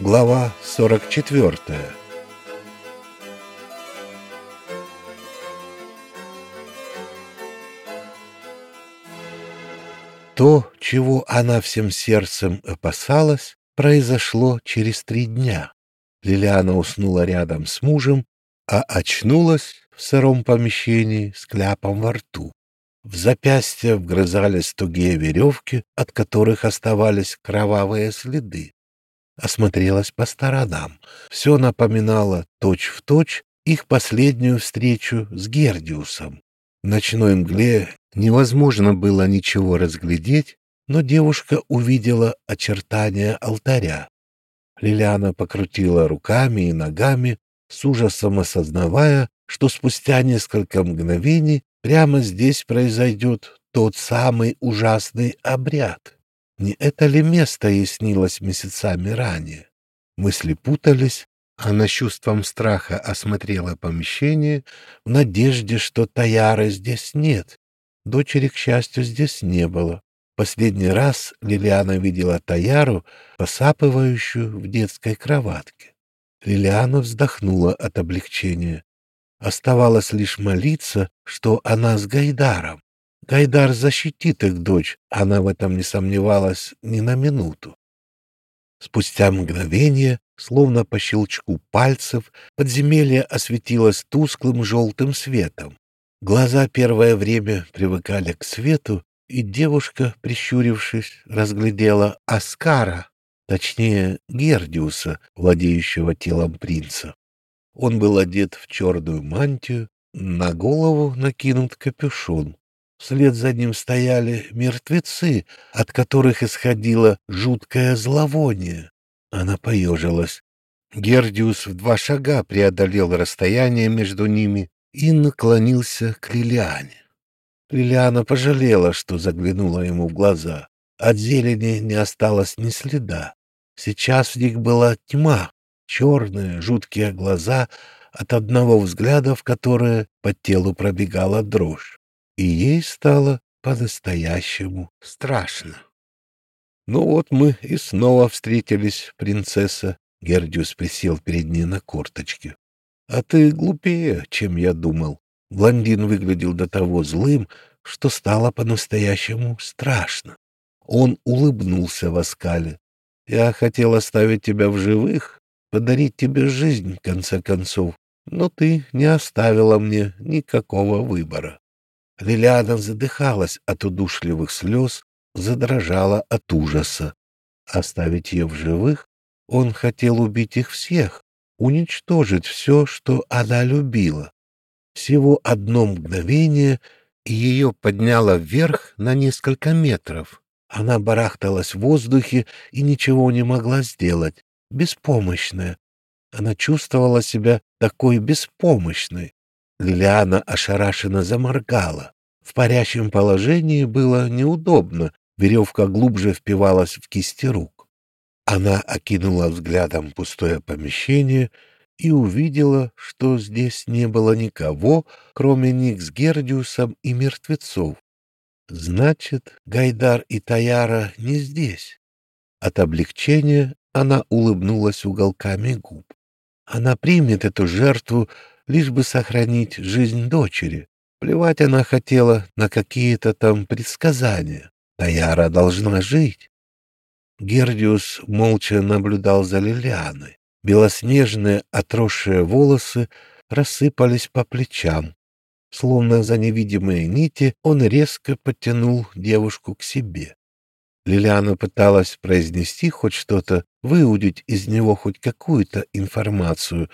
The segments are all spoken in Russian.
Глава 44 То, чего она всем сердцем опасалась, произошло через три дня. Лилиана уснула рядом с мужем, а очнулась в сыром помещении с кляпом во рту. В запястье вгрызались тугие веревки, от которых оставались кровавые следы. Осмотрелась по сторонам. Все напоминало точь-в-точь точь их последнюю встречу с Гердиусом. В ночной мгле невозможно было ничего разглядеть, но девушка увидела очертания алтаря. Лилиана покрутила руками и ногами, с ужасом осознавая, что спустя несколько мгновений прямо здесь произойдет тот самый ужасный обряд. Не это ли место ей снилось месяцами ранее? Мысли путались, она с чувством страха осмотрела помещение в надежде, что Таяры здесь нет. Дочери, к счастью, здесь не было. Последний раз Лилиана видела Таяру, посапывающую в детской кроватке. Лилиана вздохнула от облегчения. Оставалось лишь молиться, что она с Гайдаром. Гайдар защитит их дочь, она в этом не сомневалась ни на минуту. Спустя мгновение, словно по щелчку пальцев, подземелье осветилось тусклым желтым светом. Глаза первое время привыкали к свету, и девушка, прищурившись, разглядела Аскара, точнее Гердиуса, владеющего телом принца. Он был одет в черную мантию, на голову накинут капюшон. Вслед за ним стояли мертвецы, от которых исходило жуткое зловоние. Она поежилась. Гердиус в два шага преодолел расстояние между ними и наклонился к Лилиане. Лилиана пожалела, что заглянула ему в глаза. От зелени не осталось ни следа. Сейчас в них была тьма, черные, жуткие глаза, от одного взгляда в которые по телу пробегала дрожь. И ей стало по-настоящему страшно. «Ну вот мы и снова встретились, принцесса», — Гердиус присел перед ней на корточки. «А ты глупее, чем я думал. Блондин выглядел до того злым, что стало по-настоящему страшно. Он улыбнулся в оскале. «Я хотел оставить тебя в живых, подарить тебе жизнь, в конце концов, но ты не оставила мне никакого выбора». Лилиана задыхалась от удушливых слез, задрожала от ужаса. Оставить ее в живых? Он хотел убить их всех, уничтожить все, что она любила. Всего одно мгновение, ее подняло вверх на несколько метров. Она барахталась в воздухе и ничего не могла сделать, беспомощная. Она чувствовала себя такой беспомощной. Лилиана ошарашенно заморгала. В парящем положении было неудобно, веревка глубже впивалась в кисти рук. Она окинула взглядом пустое помещение и увидела, что здесь не было никого, кроме них с Гердиусом и мертвецов. Значит, Гайдар и Таяра не здесь. От облегчения она улыбнулась уголками губ. Она примет эту жертву, лишь бы сохранить жизнь дочери. Плевать она хотела на какие-то там предсказания. Таяра должна жить. Гердиус молча наблюдал за Лилианой. Белоснежные отросшие волосы рассыпались по плечам. Словно за невидимые нити он резко подтянул девушку к себе. Лилиана пыталась произнести хоть что-то, выудить из него хоть какую-то информацию,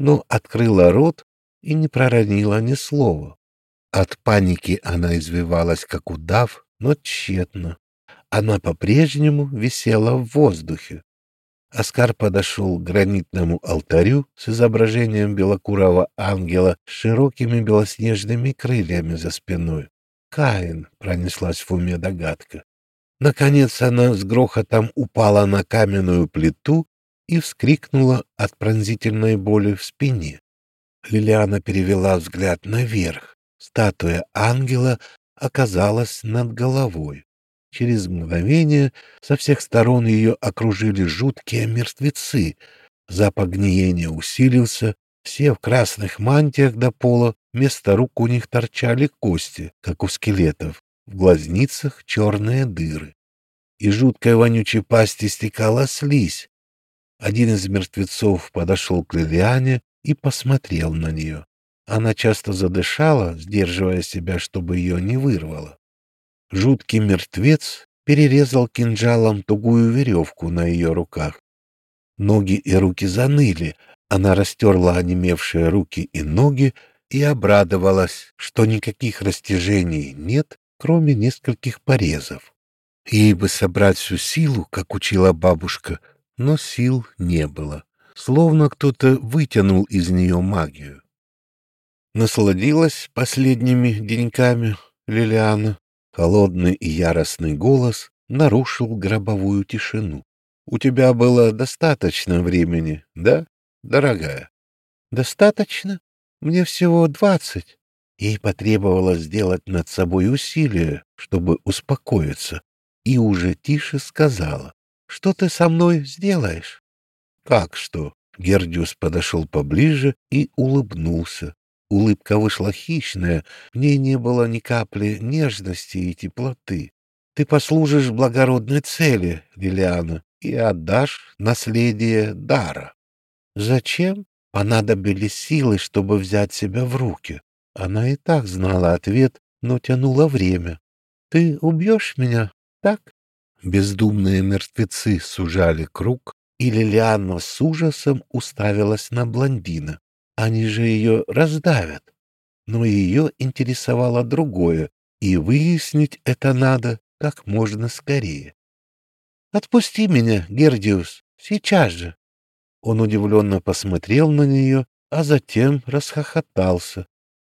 но открыла рот и не проронила ни слова. От паники она извивалась, как удав, но тщетно. Она по-прежнему висела в воздухе. Оскар подошел к гранитному алтарю с изображением белокурого ангела с широкими белоснежными крыльями за спиной. Каин, пронеслась в уме догадка. Наконец она с грохотом упала на каменную плиту и вскрикнула от пронзительной боли в спине. Лилиана перевела взгляд наверх. Статуя ангела оказалась над головой. Через мгновение со всех сторон ее окружили жуткие мертвецы. Запах гниения усилился, все в красных мантиях до пола, вместо рук у них торчали кости, как у скелетов, в глазницах черные дыры. И жуткой вонючей пасти стекала слизь. Один из мертвецов подошел к Лилиане и посмотрел на нее. Она часто задышала, сдерживая себя, чтобы ее не вырвало. Жуткий мертвец перерезал кинжалом тугую веревку на ее руках. Ноги и руки заныли, она растерла онемевшие руки и ноги и обрадовалась, что никаких растяжений нет, кроме нескольких порезов. Ей бы собрать всю силу, как учила бабушка, но сил не было, словно кто-то вытянул из нее магию. Насладилась последними деньками Лилиана. Холодный и яростный голос нарушил гробовую тишину. «У тебя было достаточно времени, да, дорогая?» «Достаточно? Мне всего двадцать». Ей потребовалось сделать над собой усилие, чтобы успокоиться, и уже тише сказала. «Что ты со мной сделаешь?» «Как что?» Гердиус подошел поближе и улыбнулся. Улыбка вышла хищная, в ней не было ни капли нежности и теплоты. Ты послужишь благородной цели, Лилиана, и отдашь наследие дара. Зачем? Понадобились силы, чтобы взять себя в руки. Она и так знала ответ, но тянула время. Ты убьешь меня, так? Бездумные мертвецы сужали круг, и Лилиана с ужасом уставилась на блондина. Они же ее раздавят. Но ее интересовало другое, и выяснить это надо как можно скорее. «Отпусти меня, Гердиус, сейчас же!» Он удивленно посмотрел на нее, а затем расхохотался.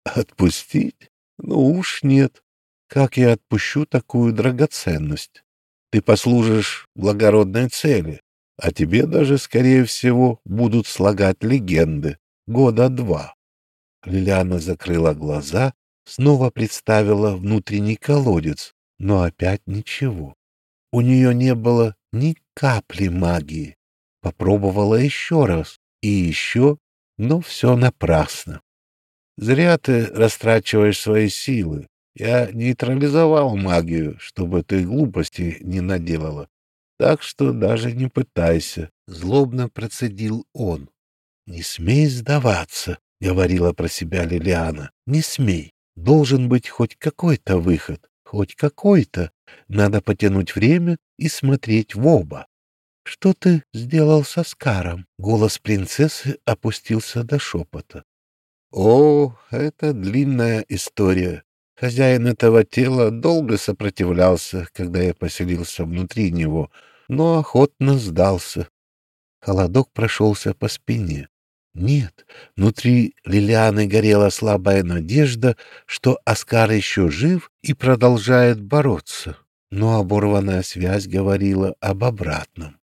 «Отпустить? Ну уж нет. Как я отпущу такую драгоценность? Ты послужишь благородной цели, а тебе даже, скорее всего, будут слагать легенды года два. Лилиана закрыла глаза, снова представила внутренний колодец, но опять ничего. У нее не было ни капли магии. Попробовала еще раз и еще, но все напрасно. Зря ты растрачиваешь свои силы. Я нейтрализовал магию, чтобы ты глупости не наделала. Так что даже не пытайся, — злобно процедил он. «Не смей сдаваться», — говорила про себя Лилиана. «Не смей. Должен быть хоть какой-то выход, хоть какой-то. Надо потянуть время и смотреть в оба». «Что ты сделал со Скаром?» Голос принцессы опустился до шепота. «О, это длинная история. Хозяин этого тела долго сопротивлялся, когда я поселился внутри него, но охотно сдался. Холодок прошелся по спине. Нет, внутри Лилианы горела слабая надежда, что Оскар еще жив и продолжает бороться, но оборванная связь говорила об обратном.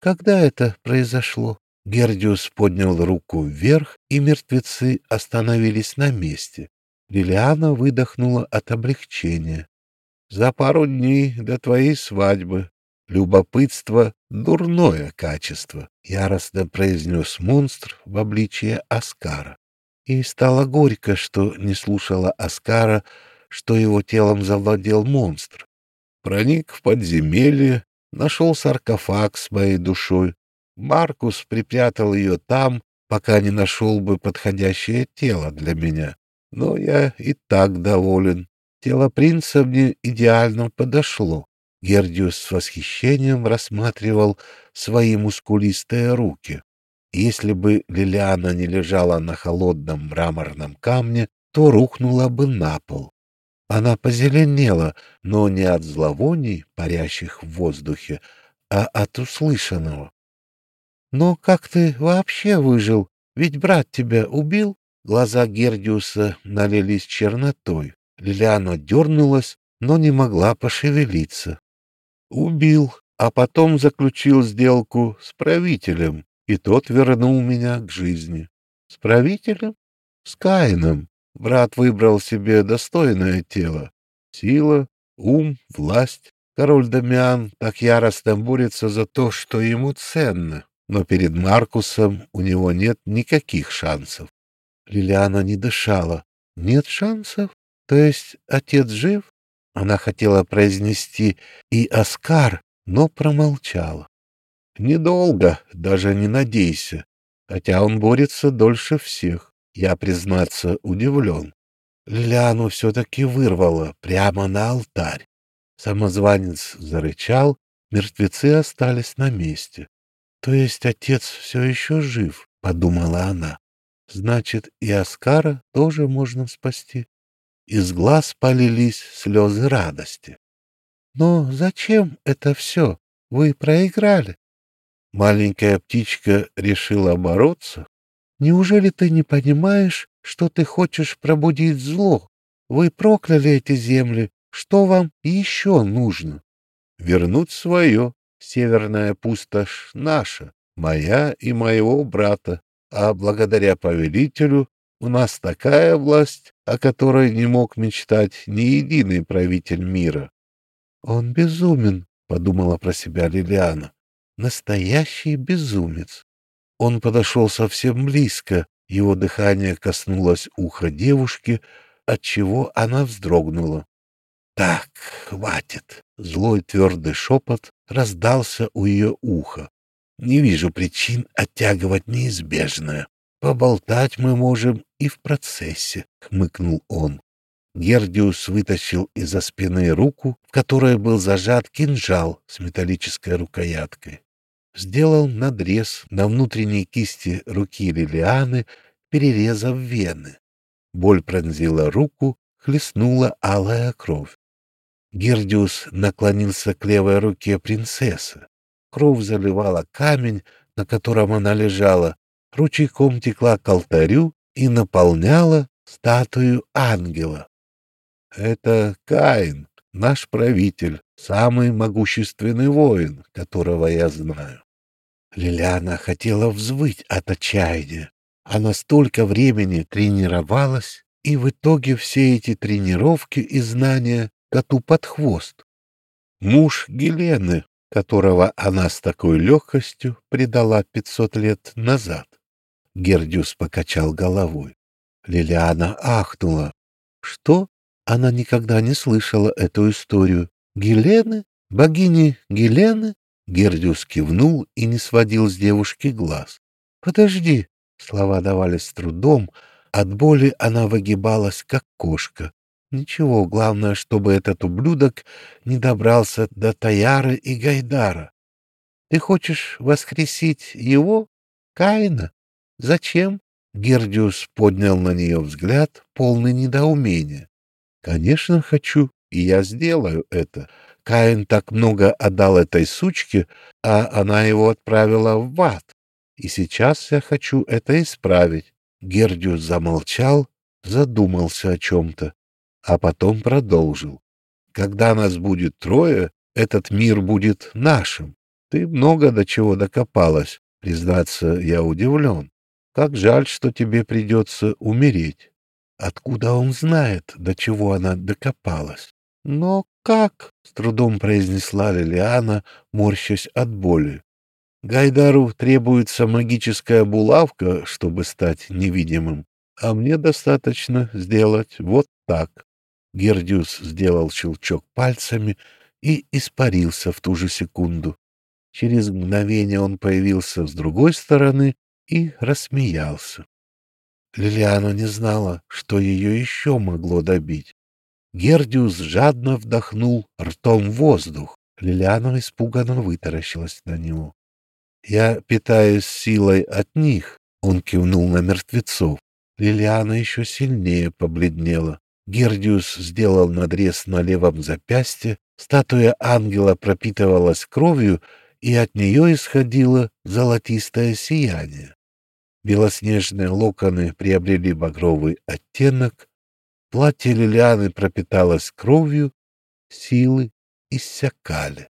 Когда это произошло? Гердиус поднял руку вверх, и мертвецы остановились на месте. Лилиана выдохнула от облегчения. «За пару дней до твоей свадьбы. Любопытство — дурное качество, — яростно произнес монстр в обличье Аскара. И стало горько, что не слушала Аскара, что его телом завладел монстр. Проник в подземелье, нашел саркофаг с моей душой. Маркус припрятал ее там, пока не нашел бы подходящее тело для меня. Но я и так доволен. Тело принца мне идеально подошло. Гердиус с восхищением рассматривал свои мускулистые руки. Если бы Лилиана не лежала на холодном мраморном камне, то рухнула бы на пол. Она позеленела, но не от зловоний, парящих в воздухе, а от услышанного. «Но как ты вообще выжил? Ведь брат тебя убил?» Глаза Гердиуса налились чернотой. Лилиана дернулась, но не могла пошевелиться. Убил, а потом заключил сделку с правителем, и тот вернул меня к жизни. С правителем? С Каином. Брат выбрал себе достойное тело. Сила, ум, власть. Король Дамиан так яростно борется за то, что ему ценно, но перед Маркусом у него нет никаких шансов. Лилиана не дышала. Нет шансов? То есть отец жив? Она хотела произнести «и Оскар», но промолчала. Недолго, даже не надейся, хотя он борется дольше всех. Я, признаться, удивлен. Лилиану все-таки вырвало прямо на алтарь. Самозванец зарычал, мертвецы остались на месте. То есть отец все еще жив, подумала она. Значит, и Оскара тоже можно спасти. Из глаз полились слезы радости. Но зачем это все? Вы проиграли. Маленькая птичка решила бороться. Неужели ты не понимаешь, что ты хочешь пробудить зло? Вы прокляли эти земли. Что вам еще нужно? Вернуть свое. Северная пустошь наша, моя и моего брата. А благодаря повелителю у нас такая власть, о которой не мог мечтать ни единый правитель мира. Он безумен, подумала про себя Лилиана. Настоящий безумец. Он подошел совсем близко, его дыхание коснулось уха девушки, отчего она вздрогнула. Так, хватит. Злой твердый шепот раздался у ее уха. Не вижу причин оттягивать неизбежное. Поболтать мы можем и в процессе, хмыкнул он. Гердиус вытащил из-за спины руку, в которой был зажат кинжал с металлической рукояткой. Сделал надрез на внутренней кисти руки Лилианы, перерезав вены. Боль пронзила руку, хлестнула алая кровь. Гердиус наклонился к левой руке принцессы. Кровь заливала камень, на котором она лежала, ручейком текла к алтарю и наполняла статую ангела. Это Каин, наш правитель, самый могущественный воин, которого я знаю. Лилиана хотела взвыть от отчаяния. Она столько времени тренировалась, и в итоге все эти тренировки и знания коту под хвост. Муж Гелены, которого она с такой легкостью предала пятьсот лет назад. Гердиус покачал головой. Лилиана ахнула. Что? Она никогда не слышала эту историю. Гелены? Богини Гелены? Гердиус кивнул и не сводил с девушки глаз. Подожди. Слова давались с трудом. От боли она выгибалась, как кошка. Ничего, главное, чтобы этот ублюдок не добрался до Таяры и Гайдара. Ты хочешь воскресить его, Каина? Зачем? Гердиус поднял на нее взгляд, полный недоумения. Конечно, хочу, и я сделаю это. Каин так много отдал этой сучке, а она его отправила в ад. И сейчас я хочу это исправить. Гердиус замолчал, задумался о чем-то а потом продолжил. Когда нас будет трое, этот мир будет нашим. Ты много до чего докопалась. Признаться, я удивлен. Как жаль, что тебе придется умереть. Откуда он знает, до чего она докопалась? Но как? — с трудом произнесла Лилиана, морщась от боли. Гайдару требуется магическая булавка, чтобы стать невидимым, а мне достаточно сделать вот так. Гердиус сделал щелчок пальцами и испарился в ту же секунду. Через мгновение он появился с другой стороны и рассмеялся. Лилиана не знала, что ее еще могло добить. Гердиус жадно вдохнул ртом воздух. Лилиана испуганно вытаращилась на него. «Я питаюсь силой от них», — он кивнул на мертвецов. Лилиана еще сильнее побледнела. Гердиус сделал надрез на левом запястье, статуя ангела пропитывалась кровью, и от нее исходило золотистое сияние. Белоснежные локоны приобрели багровый оттенок, платье Лилианы пропиталось кровью, силы иссякали.